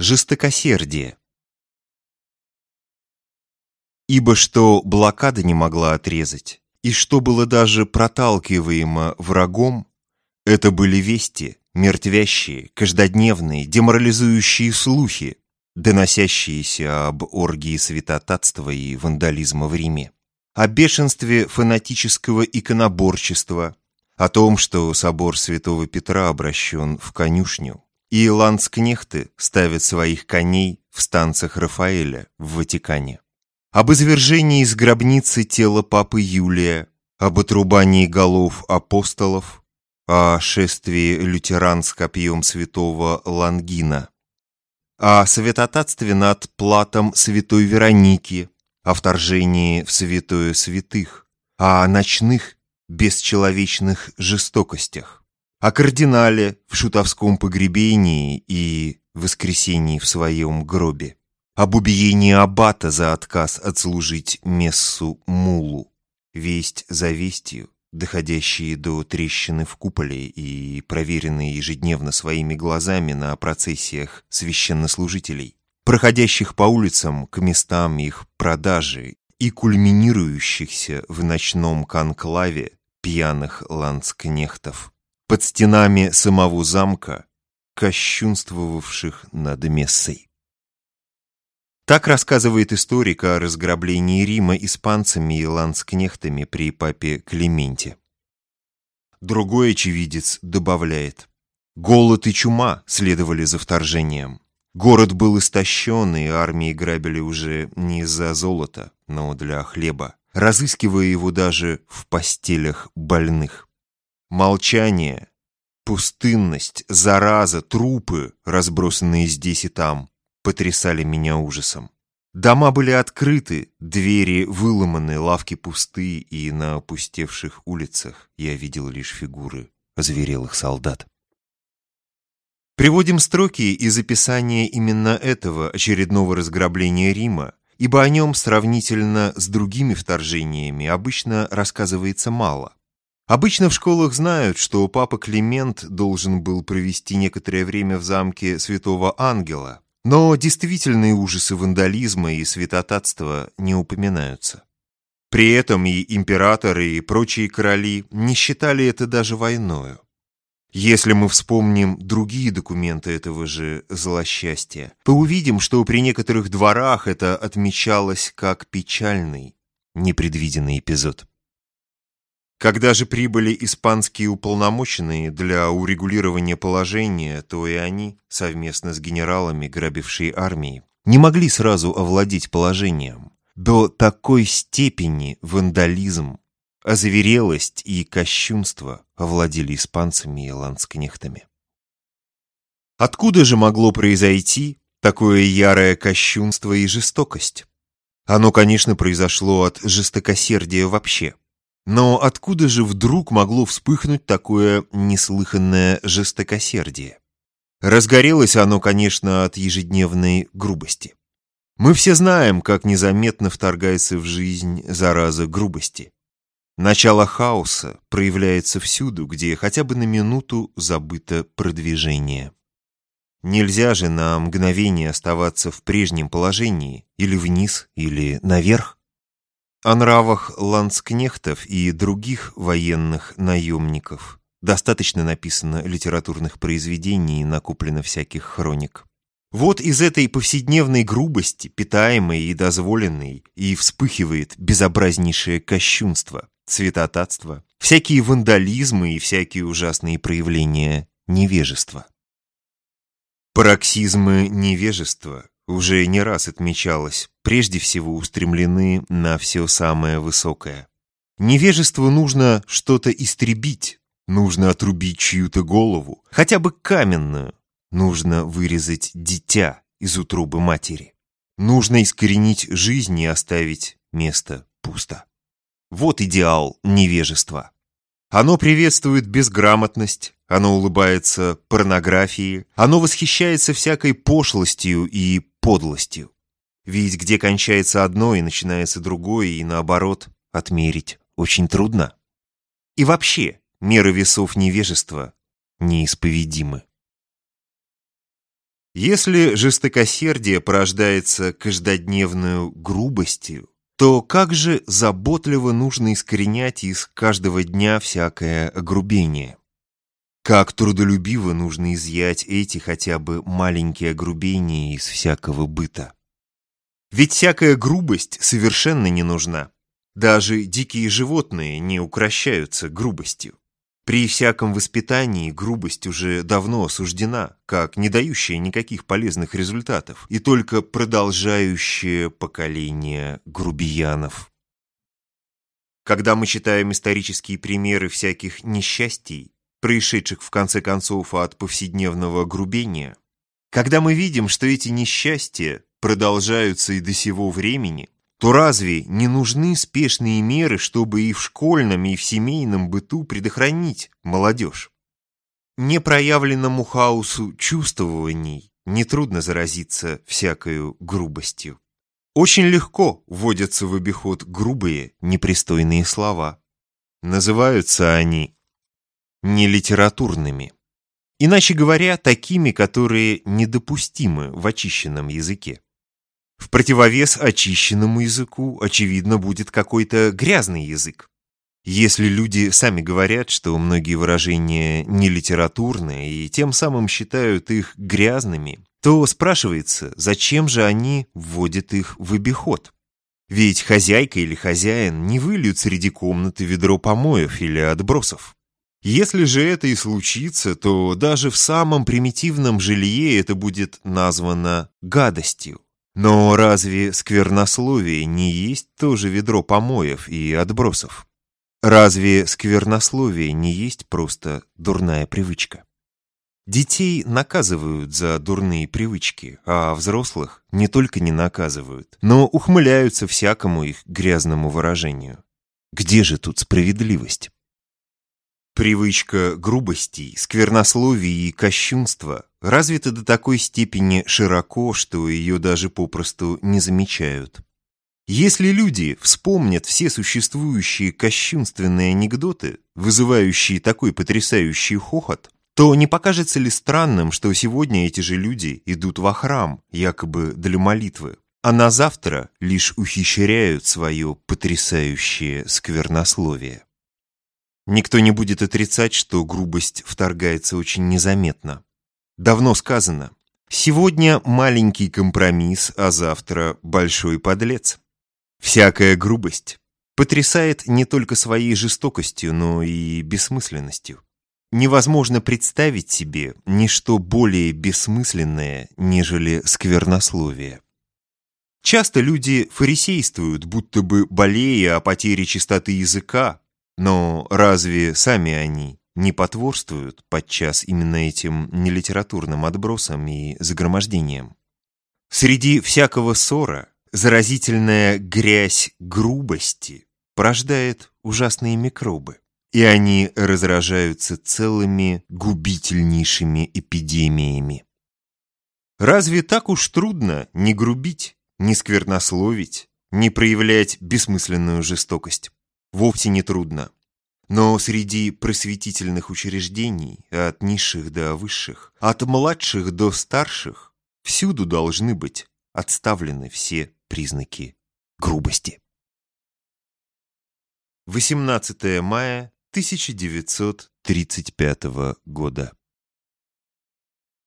Жестокосердие. Ибо что блокада не могла отрезать, и что было даже проталкиваемо врагом, это были вести, мертвящие, каждодневные, деморализующие слухи, доносящиеся об оргии святотатства и вандализма в Риме, о бешенстве фанатического иконоборчества, о том, что собор святого Петра обращен в конюшню, и ланскнехты ставят своих коней в станциях Рафаэля в Ватикане, об извержении из гробницы тела папы Юлия, об отрубании голов апостолов, о шествии лютеран с копьем святого Лангина, о святотатстве над платом святой Вероники, о вторжении в святое святых, о ночных бесчеловечных жестокостях, о кардинале в шутовском погребении и воскресении в своем гробе, об убиении аббата за отказ отслужить мессу мулу, весть за вестью, доходящие до трещины в куполе и проверенные ежедневно своими глазами на процессиях священнослужителей, проходящих по улицам к местам их продажи и кульминирующихся в ночном конклаве пьяных ланскнехтов, под стенами самого замка, кощунствовавших над Мессой. Так рассказывает историк о разграблении Рима испанцами и ланскнехтами при папе Клименте. Другой очевидец добавляет, голод и чума следовали за вторжением. Город был истощен, и армии грабили уже не из-за золота, но для хлеба, разыскивая его даже в постелях больных. Молчание, пустынность, зараза, трупы, разбросанные здесь и там, потрясали меня ужасом. Дома были открыты, двери выломаны, лавки пусты, и на опустевших улицах я видел лишь фигуры озверелых солдат. Приводим строки из описания именно этого очередного разграбления Рима, ибо о нем сравнительно с другими вторжениями обычно рассказывается мало. Обычно в школах знают, что папа Климент должен был провести некоторое время в замке Святого Ангела, но действительные ужасы вандализма и святотатства не упоминаются. При этом и императоры, и прочие короли не считали это даже войною. Если мы вспомним другие документы этого же злосчастья, то увидим, что при некоторых дворах это отмечалось как печальный, непредвиденный эпизод. Когда же прибыли испанские уполномоченные для урегулирования положения, то и они, совместно с генералами, грабившие армии, не могли сразу овладеть положением. До такой степени вандализм, озверелость и кощунство овладели испанцами и ланскнехтами. Откуда же могло произойти такое ярое кощунство и жестокость? Оно, конечно, произошло от жестокосердия вообще – но откуда же вдруг могло вспыхнуть такое неслыханное жестокосердие? Разгорелось оно, конечно, от ежедневной грубости. Мы все знаем, как незаметно вторгается в жизнь зараза грубости. Начало хаоса проявляется всюду, где хотя бы на минуту забыто продвижение. Нельзя же на мгновение оставаться в прежнем положении, или вниз, или наверх. О нравах ланскнехтов и других военных наемников достаточно написано литературных произведений и накоплено всяких хроник. Вот из этой повседневной грубости, питаемой и дозволенной, и вспыхивает безобразнейшее кощунство, святотатство, всякие вандализмы и всякие ужасные проявления невежества. Пароксизмы невежества уже не раз отмечалось, прежде всего устремлены на все самое высокое. Невежеству нужно что-то истребить, нужно отрубить чью-то голову, хотя бы каменную, нужно вырезать дитя из утробы матери. Нужно искоренить жизнь и оставить место пусто. Вот идеал невежества. Оно приветствует безграмотность, оно улыбается порнографии, оно восхищается всякой пошлостью и подлостью. Ведь где кончается одно и начинается другое, и наоборот, отмерить очень трудно. И вообще, меры весов невежества неисповедимы. Если жестокосердие порождается каждодневную грубостью, то как же заботливо нужно искоренять из каждого дня всякое огрубение? Как трудолюбиво нужно изъять эти хотя бы маленькие огрубения из всякого быта? Ведь всякая грубость совершенно не нужна. Даже дикие животные не укращаются грубостью. При всяком воспитании грубость уже давно осуждена, как не дающая никаких полезных результатов, и только продолжающее поколение грубиянов. Когда мы читаем исторические примеры всяких несчастий, происшедших в конце концов от повседневного грубения, когда мы видим, что эти несчастья продолжаются и до сего времени, то разве не нужны спешные меры, чтобы и в школьном, и в семейном быту предохранить молодежь? Непроявленному хаосу чувствований нетрудно заразиться всякою грубостью. Очень легко вводятся в обиход грубые, непристойные слова. Называются они нелитературными. Иначе говоря, такими, которые недопустимы в очищенном языке. В противовес очищенному языку, очевидно, будет какой-то грязный язык. Если люди сами говорят, что многие выражения нелитературные и тем самым считают их грязными, то спрашивается, зачем же они вводят их в обиход? Ведь хозяйка или хозяин не выльют среди комнаты ведро помоев или отбросов. Если же это и случится, то даже в самом примитивном жилье это будет названо гадостью. Но разве сквернословие не есть тоже ведро помоев и отбросов? Разве сквернословие не есть просто дурная привычка? Детей наказывают за дурные привычки, а взрослых не только не наказывают, но ухмыляются всякому их грязному выражению. Где же тут справедливость? Привычка грубостей, сквернословий и кощунства развита до такой степени широко, что ее даже попросту не замечают. Если люди вспомнят все существующие кощунственные анекдоты, вызывающие такой потрясающий хохот, то не покажется ли странным, что сегодня эти же люди идут во храм, якобы для молитвы, а на завтра лишь ухищряют свое потрясающее сквернословие? Никто не будет отрицать, что грубость вторгается очень незаметно. Давно сказано, сегодня маленький компромисс, а завтра большой подлец. Всякая грубость потрясает не только своей жестокостью, но и бессмысленностью. Невозможно представить себе ничто более бессмысленное, нежели сквернословие. Часто люди фарисействуют, будто бы болея о потере чистоты языка, но разве сами они не потворствуют подчас именно этим нелитературным отбросам и загромождениям? Среди всякого ссора заразительная грязь грубости порождает ужасные микробы, и они разражаются целыми губительнейшими эпидемиями. Разве так уж трудно не грубить, не сквернословить, не проявлять бессмысленную жестокость? Вовсе не трудно. Но среди просветительных учреждений, от низших до высших, от младших до старших, всюду должны быть отставлены все признаки грубости. 18 мая 1935 года.